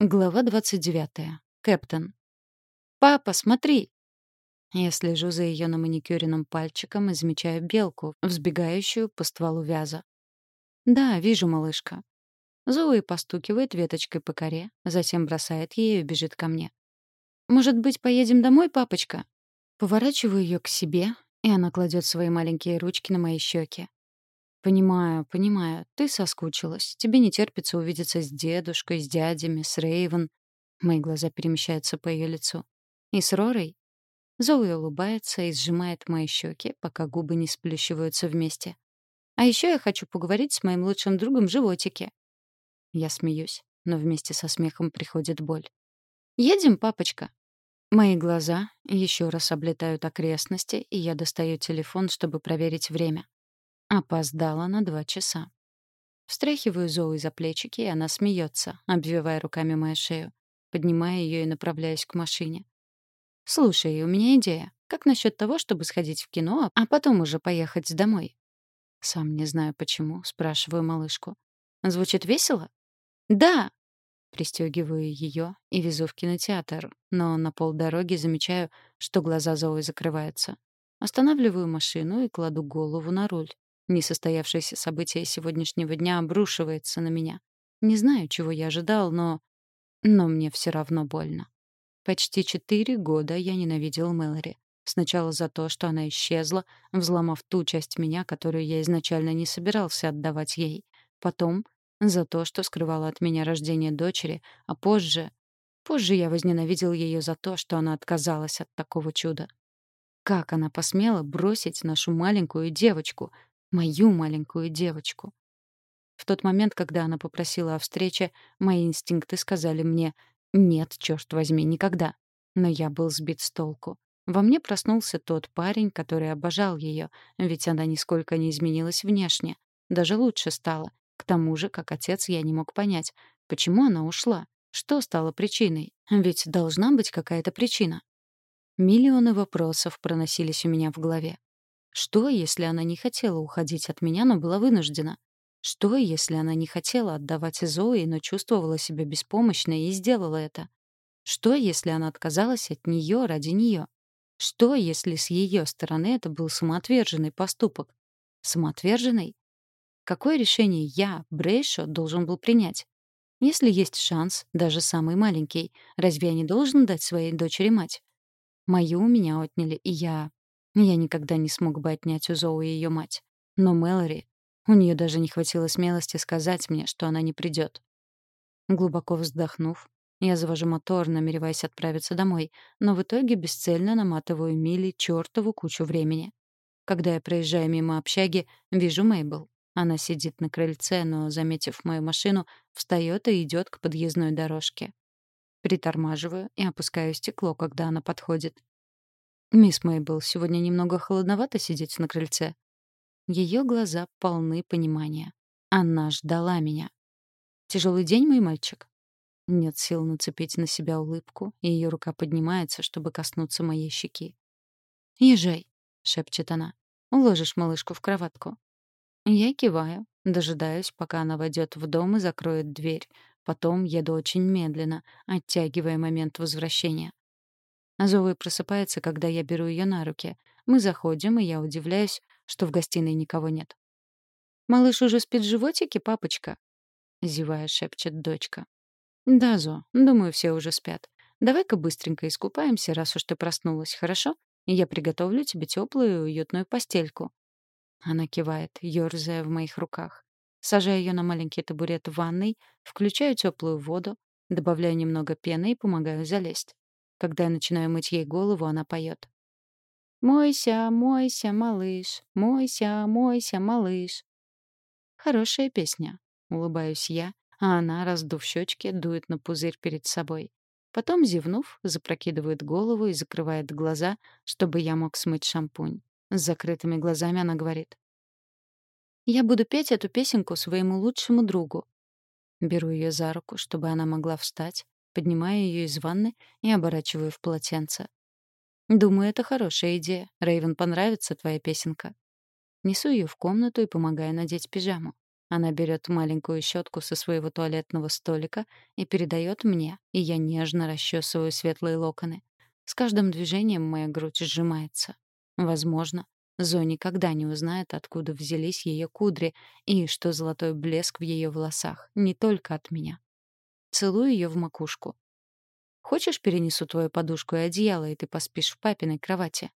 Глава 29. Кэптен. «Папа, смотри!» Я слежу за ее на маникюренным пальчиком и замечаю белку, взбегающую по стволу вяза. «Да, вижу, малышка». Зоуи постукивает веточкой по коре, затем бросает ее и бежит ко мне. «Может быть, поедем домой, папочка?» Поворачиваю ее к себе, и она кладет свои маленькие ручки на мои щеки. «Понимаю, понимаю. Ты соскучилась. Тебе не терпится увидеться с дедушкой, с дядями, с Рейвен». Мои глаза перемещаются по ее лицу. «И с Ророй?» Зоуи улыбается и сжимает мои щеки, пока губы не сплющиваются вместе. «А еще я хочу поговорить с моим лучшим другом животике». Я смеюсь, но вместе со смехом приходит боль. «Едем, папочка?» Мои глаза еще раз облетают окрестности, и я достаю телефон, чтобы проверить время. Опоздала на два часа. Встряхиваю Зоуи за плечики, и она смеется, обвивая руками мою шею. Поднимаю ее и направляюсь к машине. «Слушай, у меня идея. Как насчет того, чтобы сходить в кино, а потом уже поехать домой?» Сам не знаю почему, спрашиваю малышку. «Звучит весело?» «Да!» Пристегиваю ее и везу в кинотеатр, но на полдороги замечаю, что глаза Зои закрываются. Останавливаю машину и кладу голову на руль. Несостоявшееся событие сегодняшнего дня обрушивается на меня. Не знаю, чего я ожидал, но... Но мне все равно больно. Почти четыре года я ненавидел Мэлори. Сначала за то, что она исчезла, взломав ту часть меня, которую я изначально не собирался отдавать ей. Потом за то, что скрывала от меня рождение дочери, а позже... Позже я возненавидел ее за то, что она отказалась от такого чуда. Как она посмела бросить нашу маленькую девочку, Мою маленькую девочку. В тот момент, когда она попросила о встрече, мои инстинкты сказали мне «нет, черт возьми, никогда». Но я был сбит с толку. Во мне проснулся тот парень, который обожал ее, ведь она нисколько не изменилась внешне. Даже лучше стала. К тому же, как отец, я не мог понять, почему она ушла. Что стало причиной? Ведь должна быть какая-то причина. Миллионы вопросов проносились у меня в голове. Что, если она не хотела уходить от меня, но была вынуждена? Что, если она не хотела отдавать Зои, но чувствовала себя беспомощной и сделала это? Что, если она отказалась от нее ради нее? Что, если с ее стороны это был самоотверженный поступок? Самоотверженный? Какое решение я, Брейшо, должен был принять? Если есть шанс, даже самый маленький, разве я не должен дать своей дочери мать? Мою у меня отняли, и я я никогда не смог бы отнять у Зоуи ее мать. Но Мэлори... У нее даже не хватило смелости сказать мне, что она не придет. Глубоко вздохнув, я завожу мотор, намереваясь отправиться домой, но в итоге бесцельно наматываю мили чертову кучу времени. Когда я проезжаю мимо общаги, вижу Мейбл. Она сидит на крыльце, но, заметив мою машину, встает и идет к подъездной дорожке. Притормаживаю и опускаю стекло, когда она подходит. «Мисс Мейбл, сегодня немного холодновато сидеть на крыльце». Ее глаза полны понимания. Она ждала меня. «Тяжелый день, мой мальчик?» Нет сил нацепить на себя улыбку, и ее рука поднимается, чтобы коснуться моей щеки. «Езжай», — шепчет она. «Уложишь малышку в кроватку». Я киваю, дожидаюсь, пока она войдет в дом и закроет дверь. Потом еду очень медленно, оттягивая момент возвращения. Зоуи просыпается, когда я беру ее на руки. Мы заходим, и я удивляюсь, что в гостиной никого нет. «Малыш уже спит в животике, папочка?» — зевая шепчет дочка. «Да, Зо, думаю, все уже спят. Давай-ка быстренько искупаемся, раз уж ты проснулась, хорошо? И я приготовлю тебе теплую и уютную постельку». Она кивает, ёрзая в моих руках. Сажаю ее на маленький табурет в ванной, включаю теплую воду, добавляю немного пены и помогаю залезть. Когда я начинаю мыть ей голову, она поет. «Мойся, мойся, малыш, мойся, мойся, малыш». Хорошая песня, улыбаюсь я, а она, раздув щечки, дует на пузырь перед собой. Потом, зевнув, запрокидывает голову и закрывает глаза, чтобы я мог смыть шампунь. С закрытыми глазами она говорит. «Я буду петь эту песенку своему лучшему другу». Беру ее за руку, чтобы она могла встать, поднимаю ее из ванны и оборачиваю в полотенце. «Думаю, это хорошая идея. Рэйвен понравится твоя песенка». Несу ее в комнату и помогаю надеть пижаму. Она берет маленькую щетку со своего туалетного столика и передает мне, и я нежно расчесываю светлые локоны. С каждым движением моя грудь сжимается. Возможно, Зо никогда не узнает, откуда взялись ее кудри и что золотой блеск в ее волосах не только от меня. Целую ее в макушку. «Хочешь, перенесу твою подушку и одеяло, и ты поспишь в папиной кровати?»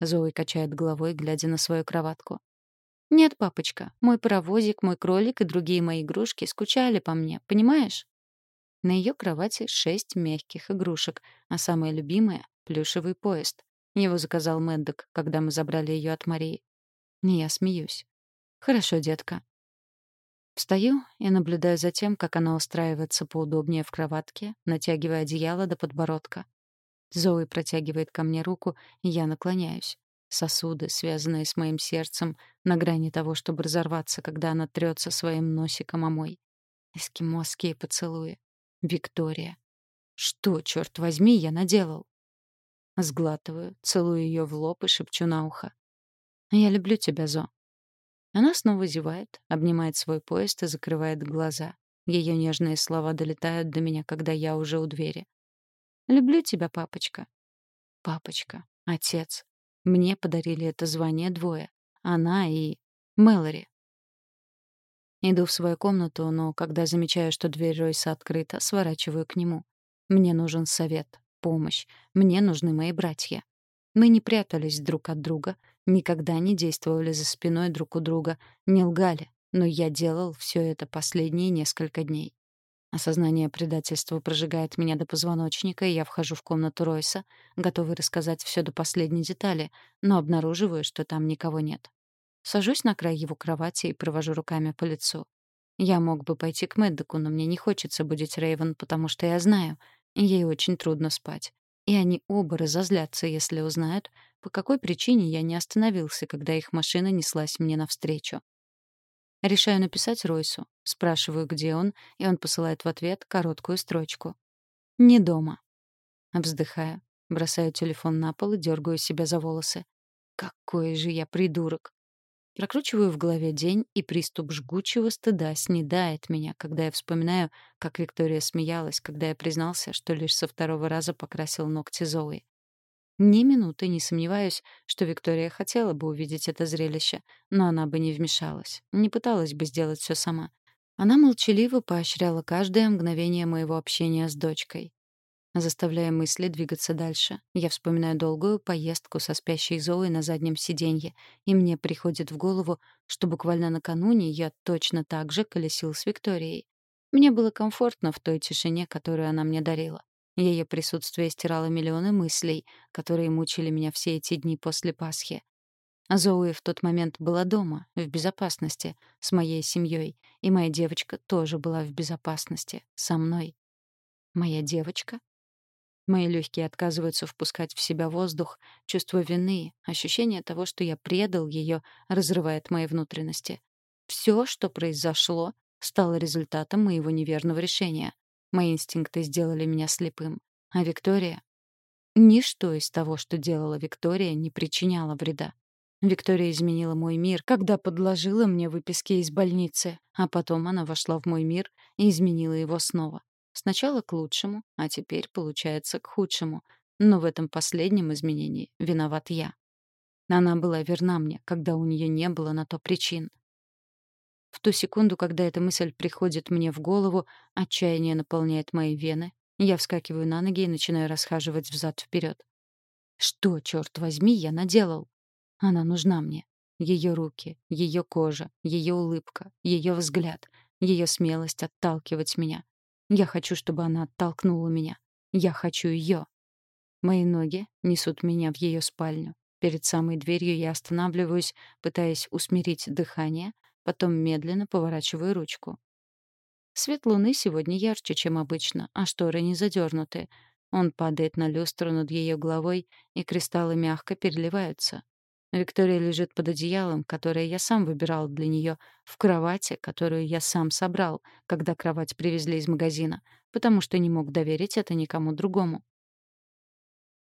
Зои качает головой, глядя на свою кроватку. «Нет, папочка, мой паровозик, мой кролик и другие мои игрушки скучали по мне, понимаешь?» На ее кровати шесть мягких игрушек, а самая любимая — плюшевый поезд. Его заказал Мэддок, когда мы забрали ее от Марии. Не я смеюсь. «Хорошо, детка». Встаю и наблюдаю за тем, как она устраивается поудобнее в кроватке, натягивая одеяло до подбородка. Зои протягивает ко мне руку, и я наклоняюсь. Сосуды, связанные с моим сердцем, на грани того, чтобы разорваться, когда она трется своим носиком о мой. Эскимосские поцелуи. Виктория. Что, черт возьми, я наделал? Сглатываю, целую ее в лоб и шепчу на ухо. «Я люблю тебя, Зо». Она снова зевает, обнимает свой поезд и закрывает глаза. Ее нежные слова долетают до меня, когда я уже у двери. Люблю тебя, папочка. Папочка, отец. Мне подарили это звание двое. Она и Мэлори. Иду в свою комнату, но когда замечаю, что дверь Ройса открыта, сворачиваю к нему. Мне нужен совет, помощь. Мне нужны мои братья. Мы не прятались друг от друга, никогда не действовали за спиной друг у друга, не лгали, но я делал все это последние несколько дней. Осознание предательства прожигает меня до позвоночника, и я вхожу в комнату Ройса, готовый рассказать все до последней детали, но обнаруживаю, что там никого нет. Сажусь на край его кровати и провожу руками по лицу. Я мог бы пойти к Мэддоку, но мне не хочется будить Рейвен, потому что я знаю, ей очень трудно спать. И они оба разозлятся, если узнают, по какой причине я не остановился, когда их машина неслась мне навстречу. Решаю написать Ройсу. Спрашиваю, где он, и он посылает в ответ короткую строчку. «Не дома». Вздыхаю, бросаю телефон на пол и дергаю себя за волосы. Какой же я придурок. Прокручиваю в голове день, и приступ жгучего стыда снедает меня, когда я вспоминаю, как Виктория смеялась, когда я признался, что лишь со второго раза покрасил ногти Зои. Ни минуты не сомневаюсь, что Виктория хотела бы увидеть это зрелище, но она бы не вмешалась, не пыталась бы сделать все сама. Она молчаливо поощряла каждое мгновение моего общения с дочкой, заставляя мысли двигаться дальше. Я вспоминаю долгую поездку со спящей Зоей на заднем сиденье, и мне приходит в голову, что буквально накануне я точно так же колесил с Викторией. Мне было комфортно в той тишине, которую она мне дарила. Ее присутствие стирало миллионы мыслей, которые мучили меня все эти дни после Пасхи. Зоуи в тот момент была дома, в безопасности, с моей семьей, и моя девочка тоже была в безопасности, со мной. Моя девочка? Мои легкие отказываются впускать в себя воздух, чувство вины, ощущение того, что я предал ее, разрывает мои внутренности. Все, что произошло, стало результатом моего неверного решения. Мои инстинкты сделали меня слепым. А Виктория? Ничто из того, что делала Виктория, не причиняло вреда. Виктория изменила мой мир, когда подложила мне выписки из больницы, а потом она вошла в мой мир и изменила его снова. Сначала к лучшему, а теперь, получается, к худшему. Но в этом последнем изменении виноват я. Она была верна мне, когда у нее не было на то причин. В ту секунду, когда эта мысль приходит мне в голову, отчаяние наполняет мои вены. Я вскакиваю на ноги и начинаю расхаживать взад вперед. Что, черт возьми, я наделал? Она нужна мне. Ее руки, ее кожа, ее улыбка, ее взгляд, ее смелость отталкивать меня. Я хочу, чтобы она оттолкнула меня. Я хочу ее. Мои ноги несут меня в ее спальню. Перед самой дверью я останавливаюсь, пытаясь усмирить дыхание, Потом медленно поворачиваю ручку. Свет луны сегодня ярче, чем обычно, а шторы не задернуты. Он падает на люстру над ее головой, и кристаллы мягко переливаются. Виктория лежит под одеялом, которое я сам выбирал для нее, в кровати, которую я сам собрал, когда кровать привезли из магазина, потому что не мог доверить это никому другому.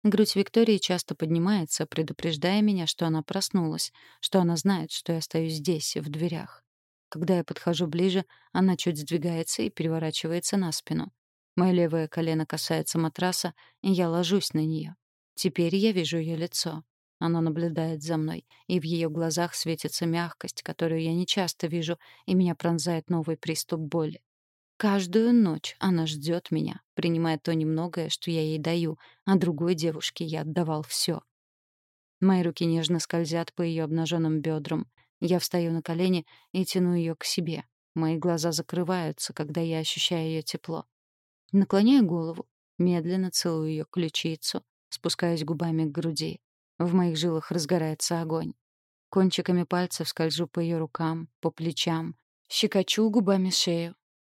Грудь Виктории часто поднимается, предупреждая меня, что она проснулась, что она знает, что я стою здесь, в дверях. Когда я подхожу ближе, она чуть сдвигается и переворачивается на спину. Мое левое колено касается матраса, и я ложусь на нее. Теперь я вижу ее лицо. Она наблюдает за мной, и в ее глазах светится мягкость, которую я не часто вижу, и меня пронзает новый приступ боли. Каждую ночь она ждет меня, принимая то немногое, что я ей даю, а другой девушке я отдавал все. Мои руки нежно скользят по ее обнаженным бедрам. Я встаю на колени и тяну ее к себе. Мои глаза закрываются, когда я ощущаю ее тепло. Наклоняю голову, медленно целую ее ключицу, спускаюсь губами к груди. В моих жилах разгорается огонь. Кончиками пальцев скольжу по ее рукам, по плечам, щекочу губами шею.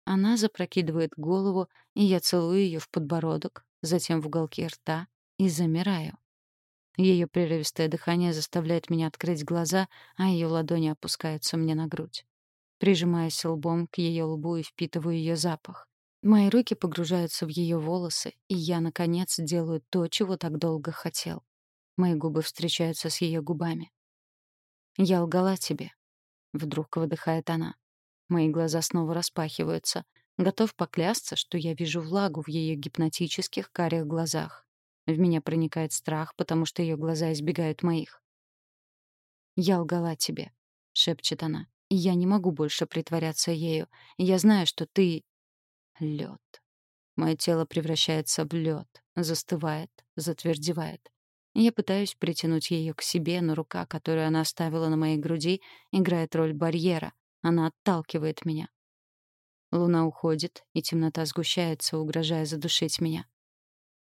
Она запрокидывает голову, и я целую ее в подбородок, затем в уголки рта и замираю. Ее прерывистое дыхание заставляет меня открыть глаза, а ее ладони опускаются мне на грудь. Прижимаясь лбом к ее лбу и впитываю ее запах. Мои руки погружаются в ее волосы, и я, наконец, делаю то, чего так долго хотел. Мои губы встречаются с ее губами. «Я лгала тебе», — вдруг выдыхает она. Мои глаза снова распахиваются. Готов поклясться, что я вижу влагу в ее гипнотических карих глазах. В меня проникает страх, потому что ее глаза избегают моих. «Я лгала тебе», — шепчет она. «И я не могу больше притворяться ею. Я знаю, что ты...» Лед. Мое тело превращается в лед, застывает, затвердевает. Я пытаюсь притянуть ее к себе, но рука, которую она оставила на моей груди, играет роль барьера. Она отталкивает меня. Луна уходит, и темнота сгущается, угрожая задушить меня.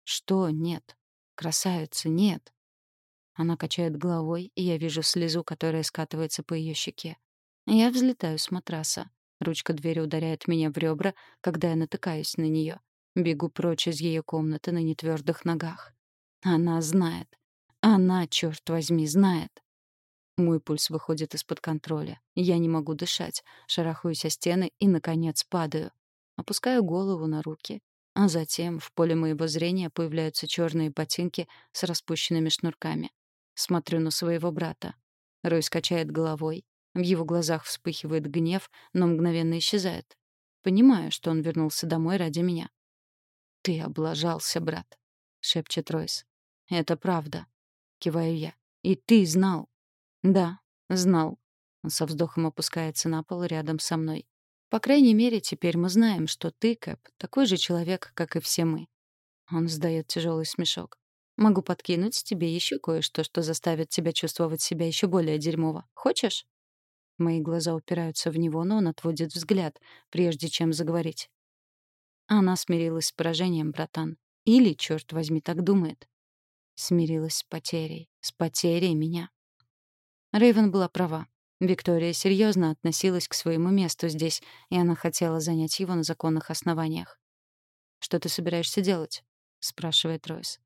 Что? Нет. Красавица, нет. Она качает головой, и я вижу слезу, которая скатывается по ее щеке. Я взлетаю с матраса. Ручка двери ударяет меня в ребра, когда я натыкаюсь на нее. Бегу прочь из ее комнаты на нетвердых ногах. Она знает. Она, черт возьми, знает. Мой пульс выходит из-под контроля. Я не могу дышать, шарахаюсь о стены и, наконец, падаю. Опускаю голову на руки. А затем в поле моего зрения появляются черные ботинки с распущенными шнурками. Смотрю на своего брата. Рой качает головой. В его глазах вспыхивает гнев, но мгновенно исчезает. Понимаю, что он вернулся домой ради меня. «Ты облажался, брат», — шепчет Ройс. «Это правда», — киваю я. «И ты знал». «Да, знал». Он со вздохом опускается на пол рядом со мной. «По крайней мере, теперь мы знаем, что ты, Кэп, такой же человек, как и все мы». Он сдаёт тяжелый смешок. «Могу подкинуть тебе еще кое-что, что заставит тебя чувствовать себя еще более дерьмово. Хочешь?» Мои глаза упираются в него, но он отводит взгляд, прежде чем заговорить. Она смирилась с поражением, братан. Или, черт возьми, так думает. Смирилась с потерей. С потерей меня. Рэйвен была права. Виктория серьезно относилась к своему месту здесь, и она хотела занять его на законных основаниях. «Что ты собираешься делать?» — спрашивает Ройс.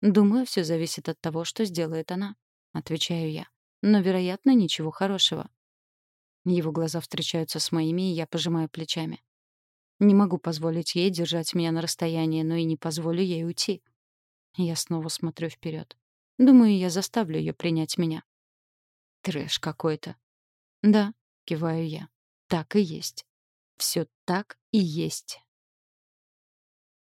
«Думаю, все зависит от того, что сделает она», — отвечаю я. «Но, вероятно, ничего хорошего». Его глаза встречаются с моими, и я пожимаю плечами. Не могу позволить ей держать меня на расстоянии, но и не позволю ей уйти. Я снова смотрю вперед. Думаю, я заставлю ее принять меня. Трэш какой-то. Да, киваю я. Так и есть. Все так и есть.